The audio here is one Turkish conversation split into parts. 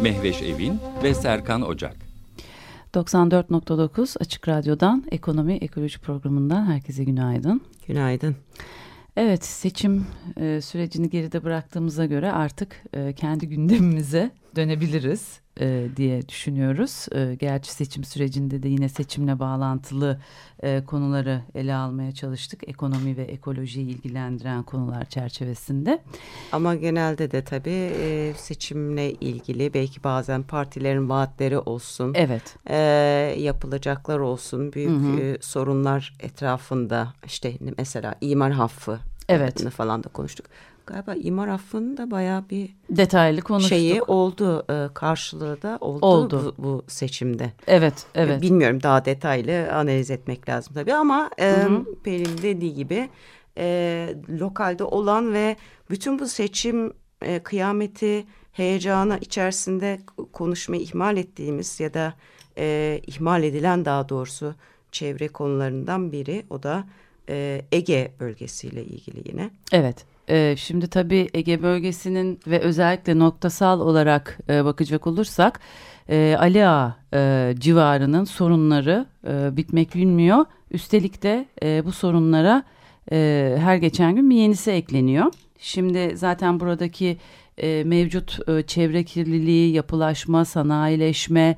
Mehveş Evin ve Serkan Ocak. 94.9 Açık Radyo'dan Ekonomi Ekoloji Programı'ndan herkese günaydın. Günaydın. Evet seçim e, sürecini geride bıraktığımıza göre artık e, kendi gündemimize dönebiliriz e, diye düşünüyoruz. E, gerçi seçim sürecinde de yine seçimle bağlantılı e, konuları ele almaya çalıştık. Ekonomi ve ekolojiyi ilgilendiren konular çerçevesinde. Ama genelde de tabii e, seçimle ilgili belki bazen partilerin vaatleri olsun. Evet. E, yapılacaklar olsun. Büyük hı hı. E, sorunlar etrafında işte mesela imar haffı evet. falan da konuştuk galiba imar affının da bayağı bir detaylı konuştuk. Şeyi oldu e, karşılığı da oldu, oldu. Bu, bu seçimde. Evet, evet. Bilmiyorum daha detaylı analiz etmek lazım tabii ama e, Pelin dediği gibi e, lokalde olan ve bütün bu seçim e, kıyameti heyecanı içerisinde konuşmayı ihmal ettiğimiz ya da e, ihmal edilen daha doğrusu çevre konularından biri o da e, Ege bölgesiyle ilgili yine. Evet. Ee, şimdi tabii Ege bölgesinin ve özellikle noktasal olarak e, bakacak olursak e, Ali Ağa e, civarının sorunları e, bitmek bilmiyor. Üstelik de bu sorunlara her geçen gün bir yenisi ekleniyor. Şimdi zaten buradaki mevcut çevre kirliliği, yapılaşma, sanayileşme,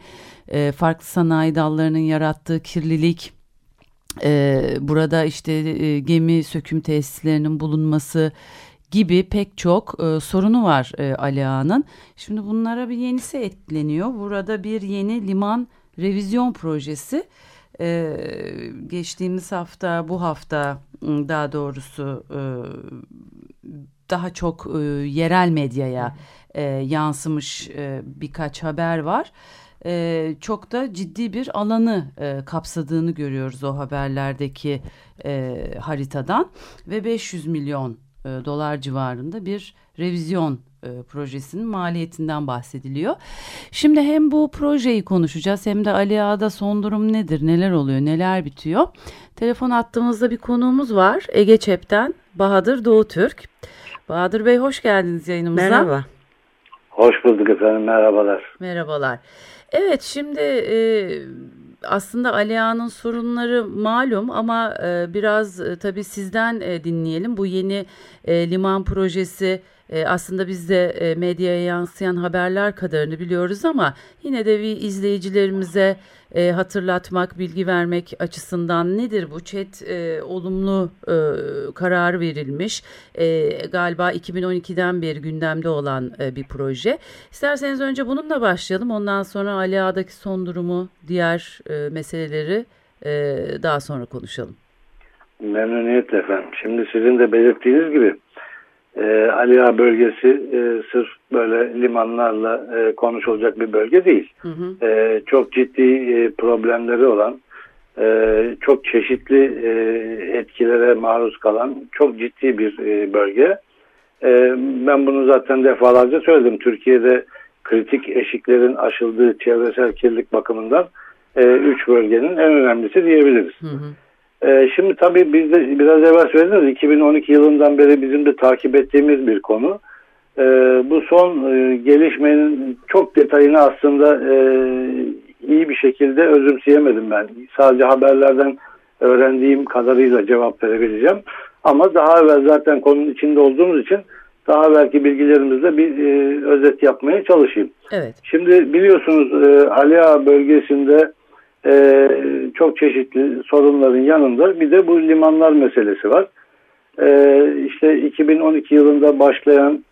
farklı sanayi dallarının yarattığı kirlilik, burada işte e, gemi söküm tesislerinin bulunması gibi pek çok e, sorunu var e, Ali Ağa'nın. Şimdi bunlara bir yenisi ekleniyor. Burada bir yeni liman revizyon projesi e, geçtiğimiz hafta bu hafta daha doğrusu e, daha çok e, yerel medyaya e, yansımış e, birkaç haber var e, çok da ciddi bir alanı e, kapsadığını görüyoruz o haberlerdeki e, haritadan ve 500 milyon e, dolar civarında bir revizyon e, projesinin maliyetinden bahsediliyor. Şimdi hem bu projeyi konuşacağız hem de Ali Ağa'da son durum nedir, neler oluyor, neler bitiyor. Telefon attığımızda bir konuğumuz var Ege Çep'ten Bahadır Doğu Türk. Bahadır Bey hoş geldiniz yayınımıza. Merhaba. Hoş bulduk efendim merhabalar. Merhabalar. Evet şimdi e, aslında Alia'nın sorunları malum ama e, biraz e, tabii sizden e, dinleyelim. Bu yeni e, liman projesi e, aslında biz de e, medyaya yansıyan haberler kadarını biliyoruz ama yine de bir izleyicilerimize e, hatırlatmak, bilgi vermek açısından nedir bu çet e, olumlu e, karar verilmiş e, galiba 2012'den beri gündemde olan e, bir proje. İsterseniz önce bununla başlayalım ondan sonra Ali Ağa'daki son durumu diğer e, meseleleri e, daha sonra konuşalım. Memnuniyetle efendim. Şimdi sizin de belirttiğiniz gibi e, Aliya bölgesi e, sırf böyle limanlarla e, konuşulacak bir bölge değil. Hı hı. E, çok ciddi e, problemleri olan, e, çok çeşitli e, etkilere maruz kalan çok ciddi bir e, bölge. E, ben bunu zaten defalarca söyledim. Türkiye'de kritik eşiklerin aşıldığı çevresel kirlilik bakımından e, üç bölgenin en önemlisi diyebiliriz. Hı hı. Ee, şimdi tabii biz de biraz evvel söylediniz 2012 yılından beri bizim de takip ettiğimiz bir konu. Ee, bu son e, gelişmenin çok detayını aslında e, iyi bir şekilde özümseyemedim ben. Sadece haberlerden öğrendiğim kadarıyla cevap verebileceğim. Ama daha evvel zaten konunun içinde olduğumuz için daha belki bilgilerimizle bir e, özet yapmaya çalışayım. Evet. Şimdi biliyorsunuz e, Aliya bölgesinde e, çok çeşitli sorunların yanında bir de bu limanlar meselesi var. E, işte 2012 yılında başlayan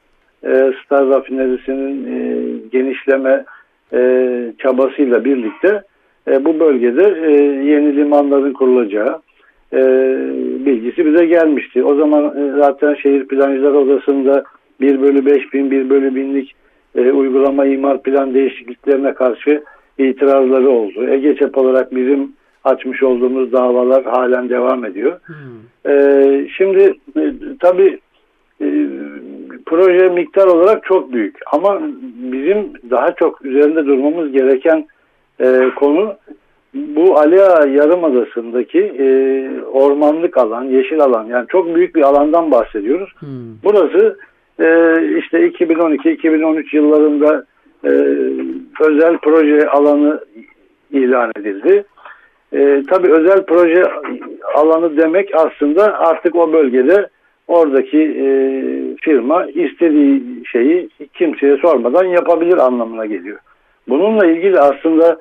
e, Star Rafinerisi'nin e, genişleme e, çabasıyla birlikte e, bu bölgede e, yeni limanların kurulacağı e, bilgisi bize gelmişti. O zaman e, zaten şehir plancılar odasında 1 bölü 5 bin, 1 bölü binlik e, uygulama imar plan değişikliklerine karşı itirazları oldu. Ege Çep olarak bizim açmış olduğumuz davalar halen devam ediyor. Hmm. Ee, şimdi e, tabii e, proje miktar olarak çok büyük ama bizim daha çok üzerinde durmamız gereken e, konu bu Alia Yarımadası'ndaki e, ormanlık alan, yeşil alan yani çok büyük bir alandan bahsediyoruz. Hmm. Burası e, işte 2012-2013 yıllarında e, özel proje alanı ilan edildi. E, tabii özel proje alanı demek aslında artık o bölgede oradaki e, firma istediği şeyi kimseye sormadan yapabilir anlamına geliyor. Bununla ilgili aslında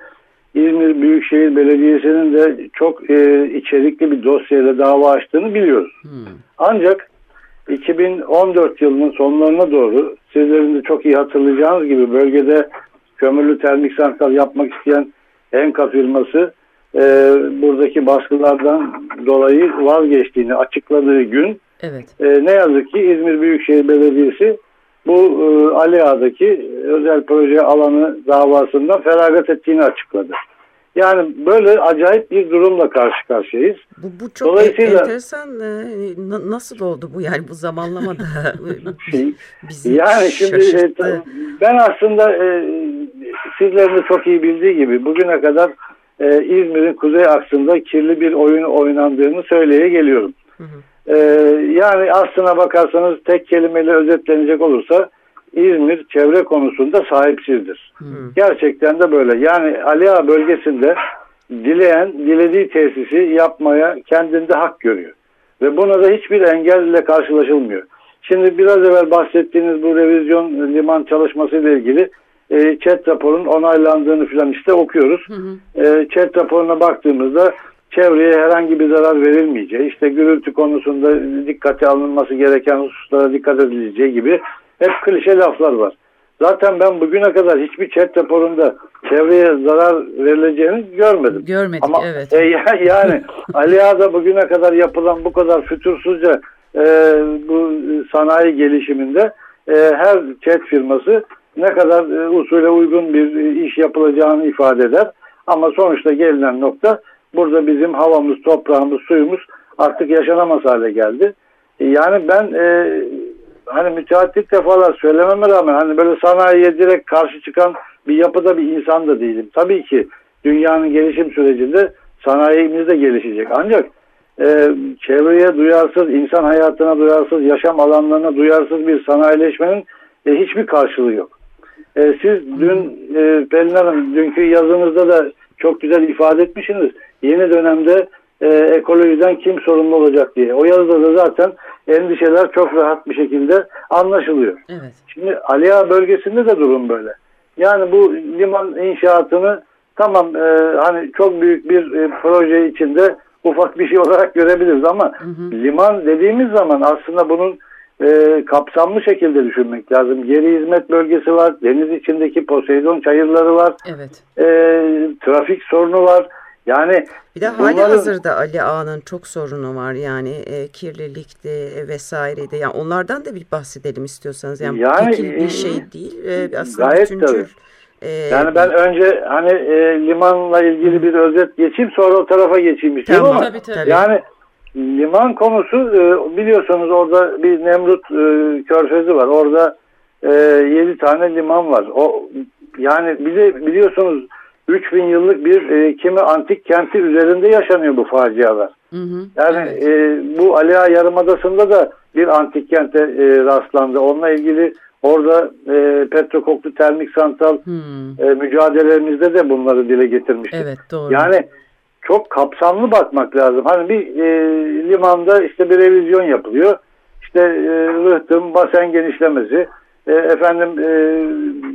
İzmir Büyükşehir Belediyesi'nin de çok e, içerikli bir dosyayla dava açtığını biliyoruz. Hmm. Ancak 2014 yılının sonlarına doğru sizlerin de çok iyi hatırlayacağınız gibi bölgede kömürlü termik santral yapmak isteyen Enka firması e, buradaki baskılardan dolayı vazgeçtiğini açıkladığı gün evet. e, ne yazık ki İzmir Büyükşehir Belediyesi bu e, Ali Ağa'daki özel proje alanı davasından feragat ettiğini açıkladı. Yani böyle acayip bir durumla karşı karşıyayız. Bu, bu çok Dolayısıyla, enteresan. E, nasıl oldu bu yani bu zamanlamada? bizi yani şimdi e, ben aslında e, sizlerin de çok iyi bildiği gibi bugüne kadar e, İzmir'in kuzey aksında kirli bir oyun oynandığını söyleye geliyorum. Hı hı. E, yani aslına bakarsanız tek kelimeyle özetlenecek olursa İzmir çevre konusunda sahipsizdir. Hı. Gerçekten de böyle. Yani Aliağa bölgesinde dileyen dilediği tesisi yapmaya kendinde hak görüyor. Ve buna da hiçbir engelle karşılaşılmıyor. Şimdi biraz evvel bahsettiğiniz bu revizyon liman çalışması ile ilgili e, chat raporun onaylandığını falan işte okuyoruz. Hı hı. E, chat raporuna baktığımızda çevreye herhangi bir zarar verilmeyeceği, işte gürültü konusunda dikkate alınması gereken hususlara dikkat edileceği gibi hep klişe laflar var. Zaten ben bugüne kadar hiçbir chat raporunda çevreye zarar verileceğini görmedim. Görmedik Ama, evet. E, yani Ali Ağa'da bugüne kadar yapılan bu kadar fütursuzca e, bu sanayi gelişiminde e, her chat firması ne kadar e, usule uygun bir iş yapılacağını ifade eder. Ama sonuçta gelinen nokta burada bizim havamız, toprağımız, suyumuz artık yaşanamaz hale geldi. Yani ben e, hani müteahhitlik defalar söylememe rağmen hani böyle sanayiye direkt karşı çıkan bir yapıda bir insan da değilim. Tabii ki dünyanın gelişim sürecinde sanayimiz de gelişecek. Ancak e, çevreye duyarsız, insan hayatına duyarsız, yaşam alanlarına duyarsız bir sanayileşmenin e, hiçbir karşılığı yok. E, siz dün e, Pelin Hanım dünkü yazınızda da çok güzel ifade etmişsiniz. Yeni dönemde e, ekolojiden kim sorumlu olacak diye. O yazıda da zaten endişeler çok rahat bir şekilde anlaşılıyor. Evet. Şimdi Aliya bölgesinde de durum böyle. Yani bu liman inşaatını tamam e, hani çok büyük bir e, proje içinde ufak bir şey olarak görebiliriz ama hı hı. liman dediğimiz zaman aslında bunun e, kapsamlı şekilde düşünmek lazım. Geri hizmet bölgesi var, deniz içindeki Poseidon çayırları var, evet. e, trafik sorunu var. Yani bir de hali bunların... hazırda Ali Ağa'nın çok sorunu var yani e, kirlilikte e, vesaireydi. Yani onlardan da bir bahsedelim istiyorsanız. Yani, yani bir şey değil. E, aslında gayet bütüncül. E, yani ben önce hani e, limanla ilgili bir özet geçeyim sonra o tarafa geçeyim istiyorum tamam, ama tabii, tabii. yani liman konusu e, biliyorsunuz orada bir Nemrut e, körfezi var. Orada e, 7 tane liman var. O yani bize biliyorsunuz 3000 yıllık bir e, kimi antik kenti üzerinde yaşanıyor bu facialar. Hı hı, yani evet. e, bu Aliya Yarımadası'nda da bir antik kente e, rastlandı. Onunla ilgili orada e, petrokoklu termik santral e, mücadelelerimizde de bunları dile getirmiştik. Evet doğru. Yani çok kapsamlı bakmak lazım. Hani bir e, limanda işte bir revizyon yapılıyor. İşte e, rıhtım, basen genişlemesi, e, efendim e,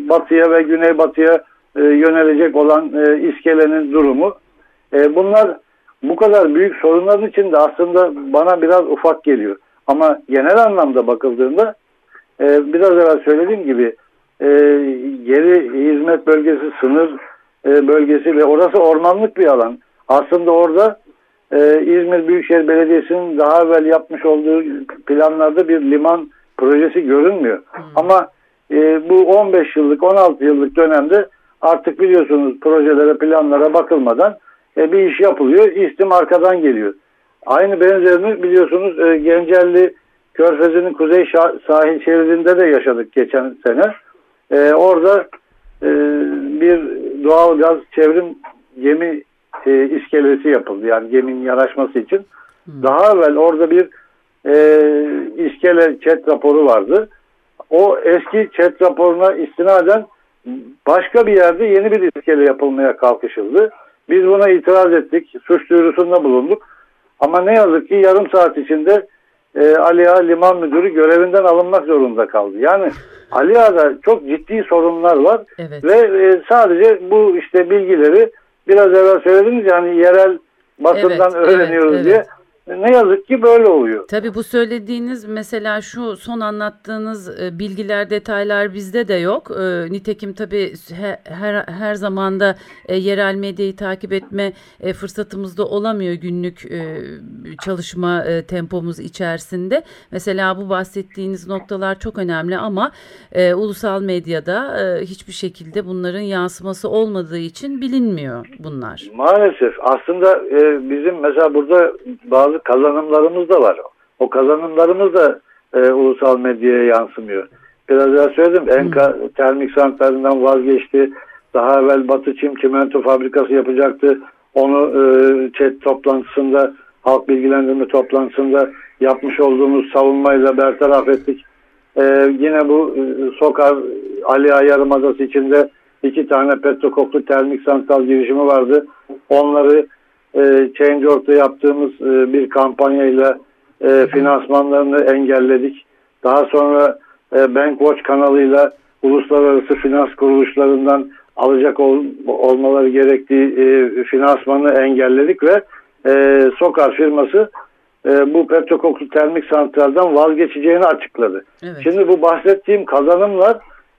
batıya ve güneybatıya e, yönelecek olan e, iskelenin durumu. E, bunlar bu kadar büyük sorunların içinde aslında bana biraz ufak geliyor. Ama genel anlamda bakıldığında e, biraz evvel söylediğim gibi e, geri hizmet bölgesi, sınır e, bölgesi ve orası ormanlık bir alan. Aslında orada e, İzmir Büyükşehir Belediyesi'nin daha evvel yapmış olduğu planlarda bir liman projesi görünmüyor. Hmm. Ama e, bu 15 yıllık 16 yıllık dönemde artık biliyorsunuz projelere planlara bakılmadan e, bir iş yapılıyor. İstim arkadan geliyor. Aynı benzerini biliyorsunuz e, Gencelli Körfezi'nin kuzey sahil şeridinde de yaşadık geçen sene. E, orada e, bir doğal gaz çevrim gemi e, iskelesi yapıldı. Yani geminin yanaşması için. Hmm. Daha evvel orada bir e, iskele chat raporu vardı. O eski chat raporuna istinaden başka bir yerde yeni bir iskele yapılmaya kalkışıldı. Biz buna itiraz ettik. Suç duyurusunda bulunduk. Ama ne yazık ki yarım saat içinde e, Ali Ağa Liman Müdürü görevinden alınmak zorunda kaldı. Yani Ali Ağa'da çok ciddi sorunlar var evet. ve e, sadece bu işte bilgileri biraz evvel söylediniz yani yerel basından evet, öğreniyoruz evet, diye. Ne yazık ki böyle oluyor. Tabii bu söylediğiniz mesela şu son anlattığınız e, bilgiler, detaylar bizde de yok. E, nitekim tabii her, her zamanda e, yerel medyayı takip etme fırsatımız da olamıyor günlük çalışma tempomuz içerisinde. Mesela bu bahsettiğiniz noktalar çok önemli ama ulusal medyada hiçbir şekilde bunların yansıması olmadığı için bilinmiyor bunlar. Maalesef aslında bizim mesela burada bazı bazı kazanımlarımız da var. O kazanımlarımız da e, ulusal medyaya yansımıyor. Biraz daha söyledim. Enka hmm. termik santralinden vazgeçti. Daha evvel Batı Çim çimento fabrikası yapacaktı. Onu e, chat toplantısında, halk bilgilendirme toplantısında yapmış olduğumuz savunmayla bertaraf ettik. E, yine bu e, Sokar Ali Yarımadası içinde iki tane petrokoklu termik santral girişimi vardı. Onları e, Change.org'da yaptığımız e, bir kampanyayla e, finansmanlarını engelledik. Daha sonra e, Bankwatch kanalıyla uluslararası finans kuruluşlarından alacak ol, olmaları gerektiği e, finansmanı engelledik ve e, Sokar firması e, bu petrokoklu termik santralden vazgeçeceğini açıkladı. Evet. Şimdi bu bahsettiğim kazanımlar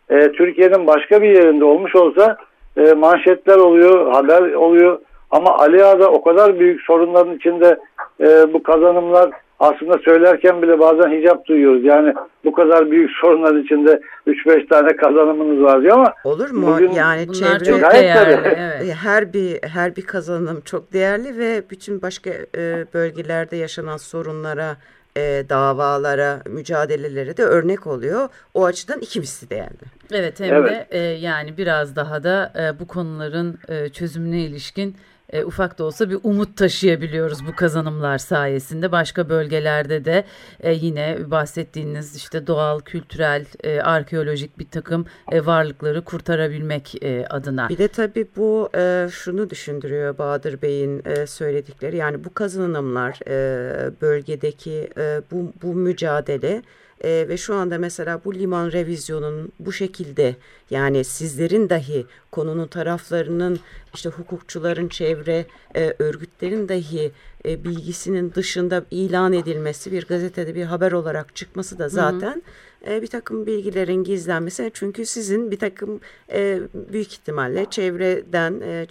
e, Türkiye'nin başka bir yerinde olmuş olsa e, manşetler oluyor, haber oluyor. Ama Ali Ağa'da o kadar büyük sorunların içinde e, bu kazanımlar aslında söylerken bile bazen hicap duyuyoruz. Yani bu kadar büyük sorunlar içinde 3-5 tane kazanımınız var diyor ama olur mu? Bugün yani çevre çok değerli. Evet. Her bir her bir kazanım çok değerli ve bütün başka e, bölgelerde yaşanan sorunlara e, davalara, mücadelelere de örnek oluyor. O açıdan iki misli değerli. Evet hem evet. de e, yani biraz daha da e, bu konuların e, çözümüne ilişkin e, ufak da olsa bir umut taşıyabiliyoruz bu kazanımlar sayesinde. Başka bölgelerde de e, yine bahsettiğiniz işte doğal, kültürel, e, arkeolojik bir takım e, varlıkları kurtarabilmek e, adına. Bir de tabii bu e, şunu düşündürüyor Bahadır Bey'in e, söyledikleri. Yani bu kazanımlar e, bölgedeki e, bu, bu mücadele e, ve şu anda mesela bu liman revizyonun bu şekilde yani sizlerin dahi konunun taraflarının işte hukukçuların çevre e, örgütlerin dahi e, bilgisinin dışında ilan edilmesi bir gazetede bir haber olarak çıkması da zaten hı hı. E, bir takım bilgilerin gizlenmesi çünkü sizin bir takım e, büyük ihtimalle çevreden e,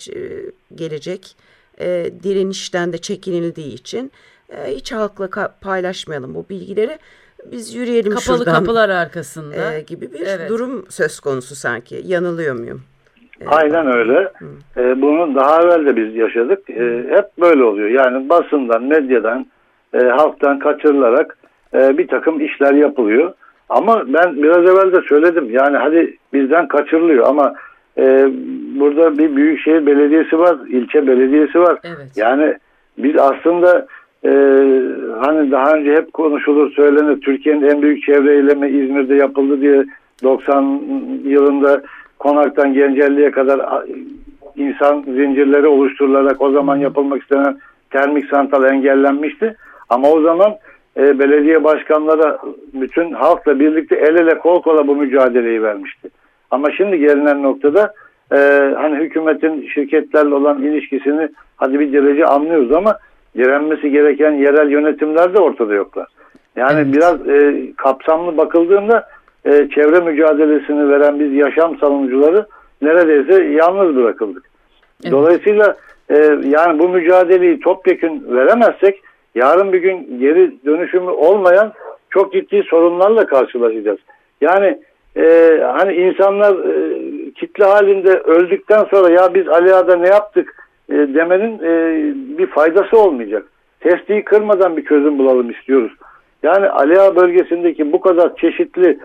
gelecek e, direnişten de çekinildiği için e, hiç halkla paylaşmayalım bu bilgileri biz yürüyelim Kapalı şuradan. kapılar arkasında. E, gibi bir evet. durum söz konusu sanki. Yanılıyor muyum? Evet. Aynen öyle. E, bunu daha evvel de biz yaşadık. E, hep böyle oluyor. Yani basından, medyadan, e, halktan kaçırılarak e, bir takım işler yapılıyor. Ama ben biraz evvel de söyledim. Yani hadi bizden kaçırılıyor ama e, burada bir büyükşehir belediyesi var, ilçe belediyesi var. Evet. Yani biz aslında e, hani daha önce hep konuşulur söylenir Türkiye'nin en büyük çevre eylemi İzmir'de yapıldı diye 90 yılında Konak'tan Gencelli'ye kadar insan zincirleri oluşturularak o zaman yapılmak istenen termik santral engellenmişti. Ama o zaman e, belediye başkanları bütün halkla birlikte el ele kol kola bu mücadeleyi vermişti. Ama şimdi gelinen noktada e, hani hükümetin şirketlerle olan ilişkisini hadi bir derece anlıyoruz ama direnmesi gereken yerel yönetimler de ortada yoklar. Yani evet. biraz e, kapsamlı bakıldığında e, çevre mücadelesini veren biz yaşam savunucuları neredeyse yalnız bırakıldık. Evet. Dolayısıyla e, yani bu mücadeleyi topyekun veremezsek yarın bir gün geri dönüşümü olmayan çok ciddi sorunlarla karşılaşacağız. Yani e, hani insanlar e, kitle halinde öldükten sonra ya biz Ali Ağa'da ne yaptık e, demenin e, bir faydası olmayacak. Testiyi kırmadan bir çözüm bulalım istiyoruz. Yani Ali Ağa bölgesindeki bu kadar çeşitli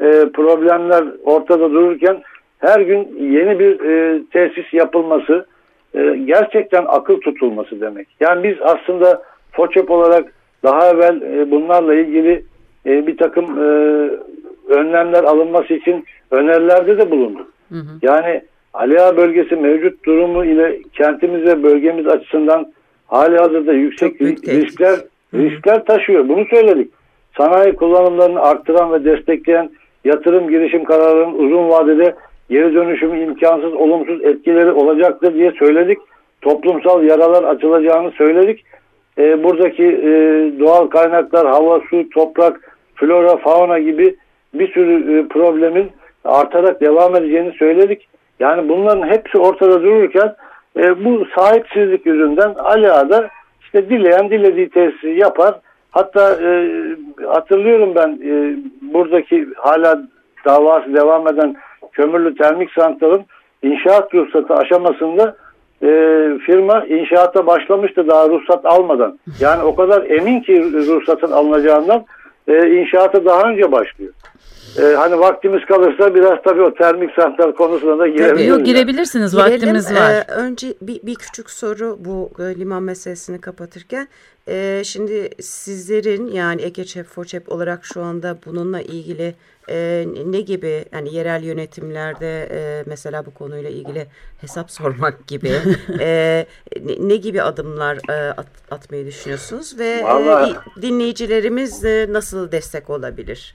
e, problemler ortada dururken her gün yeni bir e, tesis yapılması e, gerçekten akıl tutulması demek. Yani biz aslında FOÇEP olarak daha evvel e, bunlarla ilgili e, bir takım e, önlemler alınması için önerilerde de bulunduk. Hı hı. Yani Aliağa bölgesi mevcut durumu ile kentimiz ve bölgemiz açısından hali hazırda yüksek riskler riskler taşıyor. Bunu söyledik. Sanayi kullanımlarını arttıran ve destekleyen yatırım girişim kararının uzun vadede geri dönüşümü imkansız olumsuz etkileri olacaktır diye söyledik. Toplumsal yaralar açılacağını söyledik. E, buradaki e, doğal kaynaklar, hava, su, toprak, flora, fauna gibi bir sürü e, problemin artarak devam edeceğini söyledik. Yani bunların hepsi ortada dururken e, bu sahipsizlik yüzünden Ali Ağa'da işte dileyen dilediği tesisi yapar. Hatta e, hatırlıyorum ben e, buradaki hala davası devam eden kömürlü termik santralın inşaat ruhsatı aşamasında e, firma inşaata başlamıştı daha ruhsat almadan. Yani o kadar emin ki ruhsatın alınacağından e, inşaata daha önce başlıyor. Ee, hani vaktimiz kalırsa biraz tabii o termik santral konusuna da girebiliriz. Yok girebilirsiniz Girelim. vaktimiz var. Ee, önce bir, bir küçük soru bu e, liman meselesini kapatırken. Ee, şimdi sizlerin yani EGÇEP, FOÇEP olarak şu anda bununla ilgili e, ne gibi yani yerel yönetimlerde e, mesela bu konuyla ilgili hesap sormak gibi e, ne, ne gibi adımlar e, at, atmayı düşünüyorsunuz ve e, dinleyicilerimiz e, nasıl destek olabilir?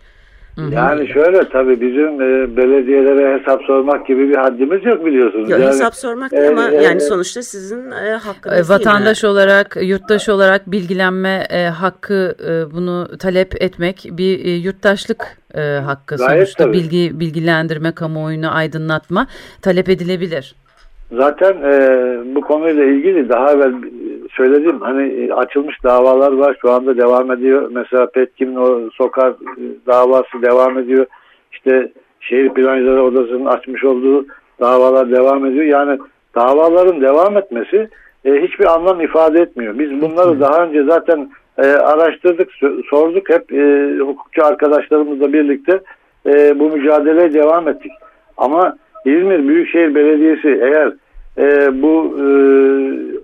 Yani şöyle tabii bizim e, belediyelere hesap sormak gibi bir haddimiz yok biliyorsunuz. Yok yani, hesap sormak değil e, ama e, yani sonuçta sizin e, hakkınız e, Vatandaş yine. olarak, yurttaş olarak bilgilenme e, hakkı e, bunu talep etmek bir e, yurttaşlık e, hakkı. Gayet sonuçta tabii. bilgi bilgilendirme, kamuoyunu aydınlatma talep edilebilir. Zaten e, bu konuyla ilgili daha evvel söyledim hani e, açılmış davalar var şu anda devam ediyor. Mesela Petkim'in o sokak e, davası devam ediyor. İşte şehir plancıları odasının açmış olduğu davalar devam ediyor. Yani davaların devam etmesi e, hiçbir anlam ifade etmiyor. Biz bunları daha önce zaten e, araştırdık, sorduk. Hep e, hukukçu arkadaşlarımızla birlikte e, bu mücadeleye devam ettik. Ama İzmir Büyükşehir Belediyesi eğer e, bu e,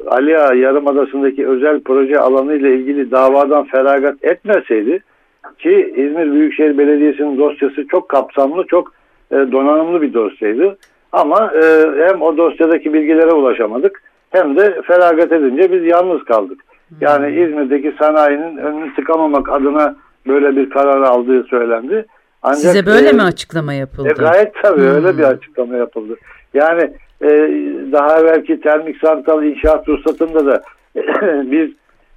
Aliya Yarımadası'ndaki özel proje alanı ile ilgili davadan feragat etmeseydi ki İzmir Büyükşehir Belediyesi'nin dosyası çok kapsamlı, çok e, donanımlı bir dosyaydı. Ama e, hem o dosyadaki bilgilere ulaşamadık hem de feragat edince biz yalnız kaldık. Yani hmm. İzmir'deki sanayinin önünü tıkamamak adına böyle bir karar aldığı söylendi. Ancak, Size böyle e, mi açıklama yapıldı? E, gayet tabii hmm. öyle bir açıklama yapıldı. Yani e, daha evvelki termik santral inşaat ruhsatında da biz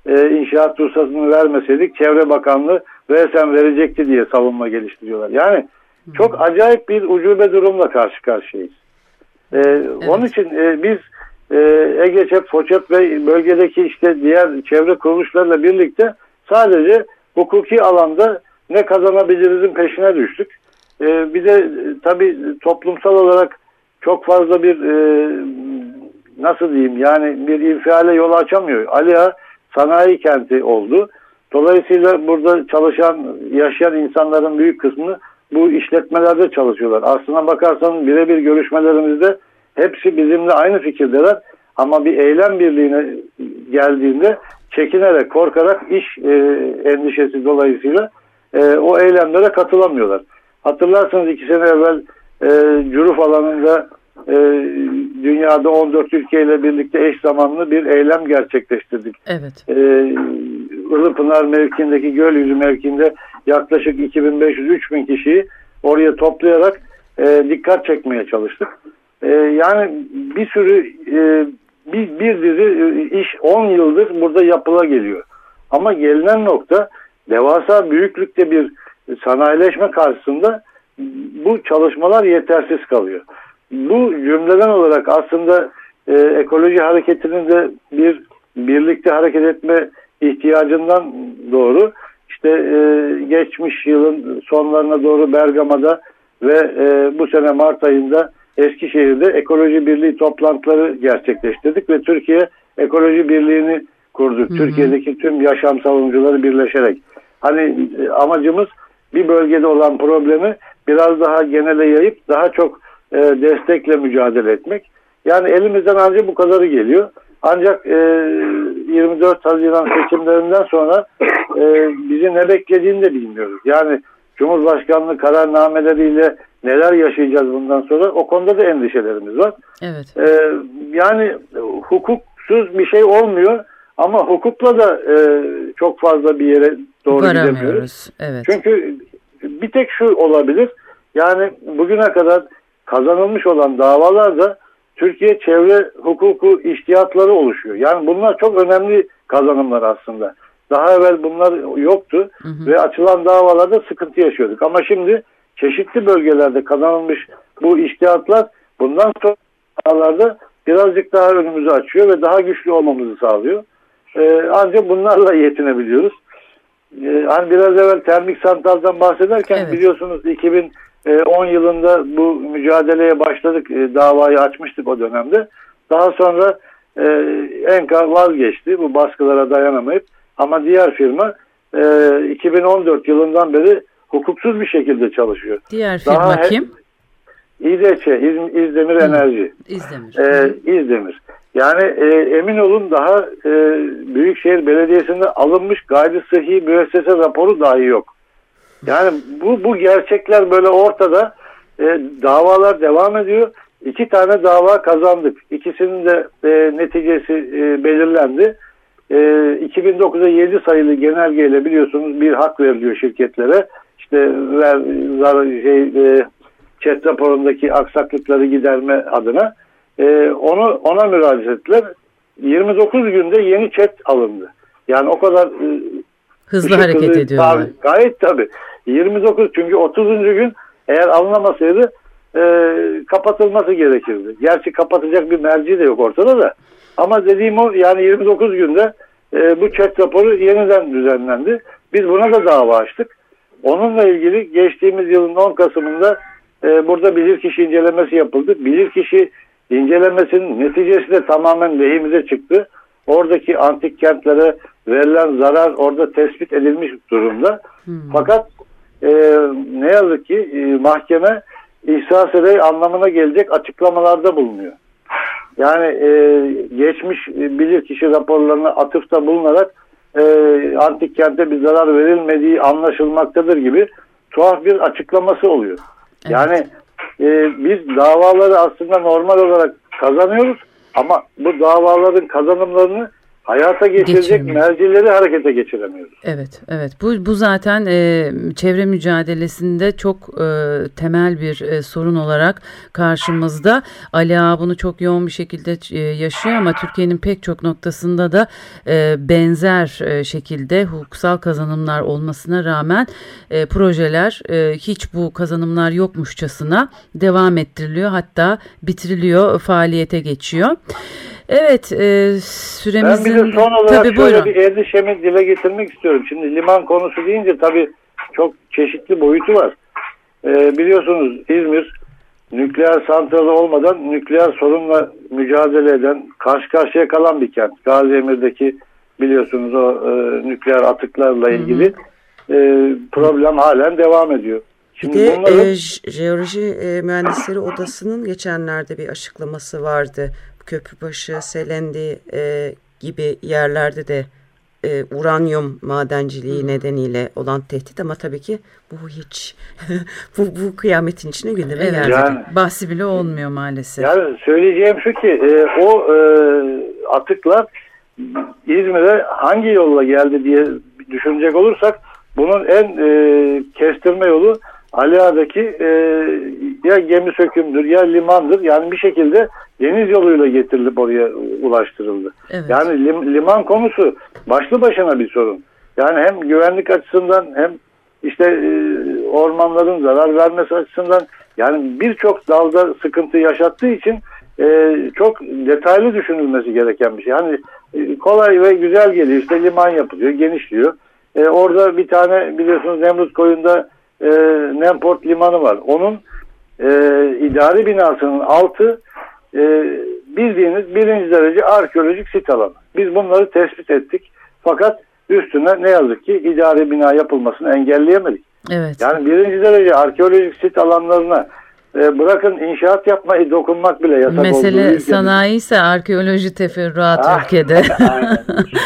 e, inşaat ruhsatını vermeseydik Çevre Bakanlığı resen verecekti diye savunma geliştiriyorlar. Yani çok acayip bir ucube durumla karşı karşıyayız. E, evet. Onun için e, biz e, EGÇEP, FOÇEP ve bölgedeki işte diğer çevre kuruluşlarla birlikte sadece hukuki alanda ne kazanabilirizin peşine düştük. E, bir de e, tabii toplumsal olarak çok fazla bir e, nasıl diyeyim yani bir infiale yol açamıyor. Aliya sanayi kenti oldu. Dolayısıyla burada çalışan, yaşayan insanların büyük kısmını bu işletmelerde çalışıyorlar. Aslına bakarsanız birebir görüşmelerimizde hepsi bizimle aynı fikirdeler. Ama bir eylem birliğine geldiğinde çekinerek, korkarak iş e, endişesi dolayısıyla e, o eylemlere katılamıyorlar. Hatırlarsanız iki sene evvel e, Curuf alanında e, dünyada 14 ülkeyle birlikte eş zamanlı bir eylem gerçekleştirdik. Evet. E, Ilıpınar mevkindeki göl yüzü mevkinde yaklaşık 2500-3000 kişiyi oraya toplayarak e, dikkat çekmeye çalıştık. E, yani bir sürü e, bir, bir dizi e, iş 10 yıldır burada yapıla geliyor. Ama gelinen nokta devasa büyüklükte bir sanayileşme karşısında bu çalışmalar yetersiz kalıyor. Bu cümleden olarak aslında e, ekoloji hareketinin de bir birlikte hareket etme ihtiyacından doğru işte e, geçmiş yılın sonlarına doğru Bergama'da ve e, bu sene Mart ayında Eskişehir'de Ekoloji Birliği toplantıları gerçekleştirdik ve Türkiye Ekoloji Birliği'ni kurduk. Hı hı. Türkiye'deki tüm yaşam savunucuları birleşerek. Hani e, amacımız bir bölgede olan problemi biraz daha genele yayıp daha çok e, destekle mücadele etmek. Yani elimizden ancak bu kadarı geliyor. Ancak e, 24 Haziran seçimlerinden sonra e, bizi ne beklediğini de bilmiyoruz. Yani Cumhurbaşkanlığı kararnameleriyle neler yaşayacağız bundan sonra o konuda da endişelerimiz var. Evet. E, yani hukuksuz bir şey olmuyor ama hukukla da e, çok fazla bir yere doğru gidemiyoruz. Evet. Çünkü bir tek şu olabilir. Yani bugüne kadar kazanılmış olan davalarda Türkiye çevre hukuku iştihatları oluşuyor. Yani bunlar çok önemli kazanımlar aslında. Daha evvel bunlar yoktu hı hı. ve açılan davalarda sıkıntı yaşıyorduk. Ama şimdi çeşitli bölgelerde kazanılmış bu iştihatlar bundan sonra davalarda birazcık daha önümüzü açıyor ve daha güçlü olmamızı sağlıyor. Ee, ancak bunlarla yetinebiliyoruz. Ee, hani biraz evvel termik santraldan bahsederken evet. biliyorsunuz 2000 10 e, yılında bu mücadeleye başladık. E, davayı açmıştık o dönemde. Daha sonra e, Enka vazgeçti bu baskılara dayanamayıp. Ama diğer firma 2014 yılından beri hukuksuz bir şekilde çalışıyor. Diğer firma Daha kim? İDÇ, İz, İzdemir Hı. Enerji. İzdemir. Ee, İzdemir. Yani e, emin olun daha e, Büyükşehir Belediyesi'nde alınmış gayri sıhhi müessese raporu dahi yok. Yani bu, bu gerçekler böyle ortada. E, davalar devam ediyor. İki tane dava kazandık. İkisinin de e, neticesi e, belirlendi. E, 2009'a 7 sayılı genelgeyle biliyorsunuz bir hak veriliyor şirketlere. İşte ver, zar, şey, e, chat raporundaki aksaklıkları giderme adına. E, onu ona müracaat ettiler. 29 günde yeni chat alındı. Yani o kadar e, hızlı hareket ediyorlar. Tabii, gayet tabii. 29 çünkü 30. gün eğer alınamasaydı e, kapatılması gerekirdi. Gerçi kapatacak bir merci de yok ortada da. Ama dediğim o yani 29 günde e, bu chat raporu yeniden düzenlendi. Biz buna da dava açtık. Onunla ilgili geçtiğimiz yılın 10 Kasım'ında e, burada bilirkişi incelemesi yapıldı. Bilirkişi incelemesinin neticesi de tamamen lehimize çıktı. Oradaki antik kentlere verilen zarar orada tespit edilmiş durumda. Hmm. Fakat e, ne yazık ki e, mahkeme ihsas edey anlamına gelecek açıklamalarda bulunuyor. Yani e, geçmiş e, bilirkişi raporlarına atıfta bulunarak e, antik kente bir zarar verilmediği anlaşılmaktadır gibi tuhaf bir açıklaması oluyor. Evet. Yani e, biz davaları aslında normal olarak kazanıyoruz ama bu davaların kazanımlarını hayata geçirecek mercileri harekete geçiremiyoruz. Evet, evet. Bu, bu zaten e, çevre mücadelesinde çok e, temel bir e, sorun olarak karşımızda. Ali Ağa bunu çok yoğun bir şekilde e, yaşıyor ama Türkiye'nin pek çok noktasında da e, benzer e, şekilde hukuksal kazanımlar olmasına rağmen e, projeler e, hiç bu kazanımlar yokmuşçasına devam ettiriliyor. Hatta bitiriliyor, faaliyete geçiyor. Evet e, süremizin... Ben bir de son olarak tabii, şöyle buyurun. bir endişemi dile getirmek istiyorum. Şimdi liman konusu deyince tabii çok çeşitli boyutu var. E, biliyorsunuz İzmir nükleer santralı olmadan nükleer sorunla mücadele eden, karşı karşıya kalan bir kent. Gazi Emir'deki biliyorsunuz o e, nükleer atıklarla ilgili e, problem halen devam ediyor. Şimdi bir de bunların... e, Jeoloji e, Mühendisleri Odası'nın geçenlerde bir açıklaması vardı. Köprübaşı, Selendi e, gibi yerlerde de e, uranyum madenciliği Hı. nedeniyle olan tehdit ama tabii ki bu hiç bu, bu kıyametin içine gündeme evet, geldi. Yani, Bahsi bile olmuyor maalesef. Yani söyleyeceğim şu ki e, o e, atıklar İzmir'e hangi yolla geldi diye düşünecek olursak bunun en e, kestirme yolu Aliağa'daki e, ya gemi sökümdür ya limandır. Yani bir şekilde deniz yoluyla getirilip oraya ulaştırıldı. Evet. Yani lim, liman konusu başlı başına bir sorun. Yani hem güvenlik açısından hem işte e, ormanların zarar vermesi açısından yani birçok dalda sıkıntı yaşattığı için e, çok detaylı düşünülmesi gereken bir şey. Yani e, kolay ve güzel geliyor. İşte liman yapılıyor, genişliyor. E, orada bir tane biliyorsunuz Nemrut koyunda e, Nemport limanı var. Onun e, idari binasının altı e, bildiğiniz birinci derece arkeolojik sit alanı. Biz bunları tespit ettik. Fakat üstüne ne yazık ki idari bina yapılmasını engelleyemedik. Evet. Yani birinci derece arkeolojik sit alanlarına e, bırakın inşaat yapmayı dokunmak bile yasak Mesele olduğu sanayi ise arkeoloji teferruat Ah, ülkede.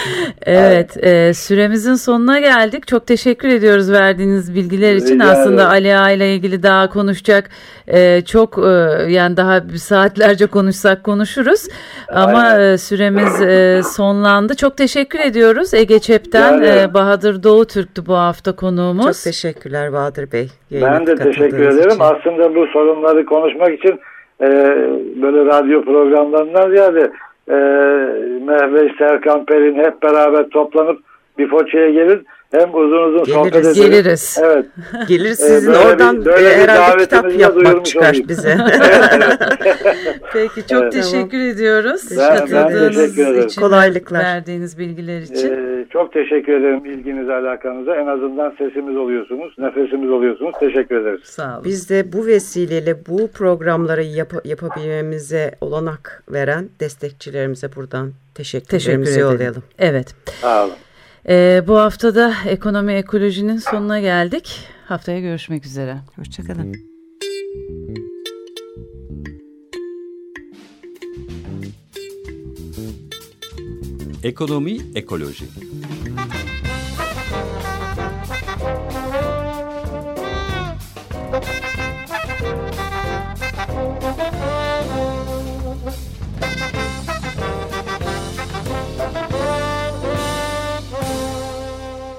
evet, e, süremizin sonuna geldik. Çok teşekkür ediyoruz verdiğiniz bilgiler için. Rica Aslında ederim. Ali Ağa ile ilgili daha konuşacak e, çok e, yani daha bir saatlerce konuşsak konuşuruz. Ama e, süremiz e, sonlandı. Çok teşekkür ediyoruz. Ege Çep'ten e, Bahadır Doğu Türk'tü bu hafta konuğumuz. Çok teşekkürler Bahadır Bey. Ben de teşekkür ederim. için. Aslında bu sorunları konuşmak için e, böyle radyo programlarından ziyade e, Mehveş, Serkan, Pelin hep beraber toplanıp bir Foça'ya gelin. Hem uzun uzun Geliriz. sohbet ederiz. Geliriz. Evet. Gelir sizin böyle bir- oradan böyle e, bir herhalde kitap yapmak çıkar olayım. bize. Peki çok Evet. teşekkür ediyoruz. Ben- ben Katıldığınız teşekkür ederim. için, Kolaylıklar. verdiğiniz bilgiler için. E, çok teşekkür ederim ilginize, alakanıza. En azından sesimiz oluyorsunuz, nefesimiz oluyorsunuz. Teşekkür ederiz. Sağ olun. Biz de bu vesileyle bu programları yap- yapabilmemize olanak veren destekçilerimize buradan Teşekkür teşekkürlerimizi ederim. yollayalım. Evet. Sağ olun. Ee, bu haftada ekonomi ekolojinin sonuna geldik. Haftaya görüşmek üzere. Hoşçakalın. Ekonomi ekoloji.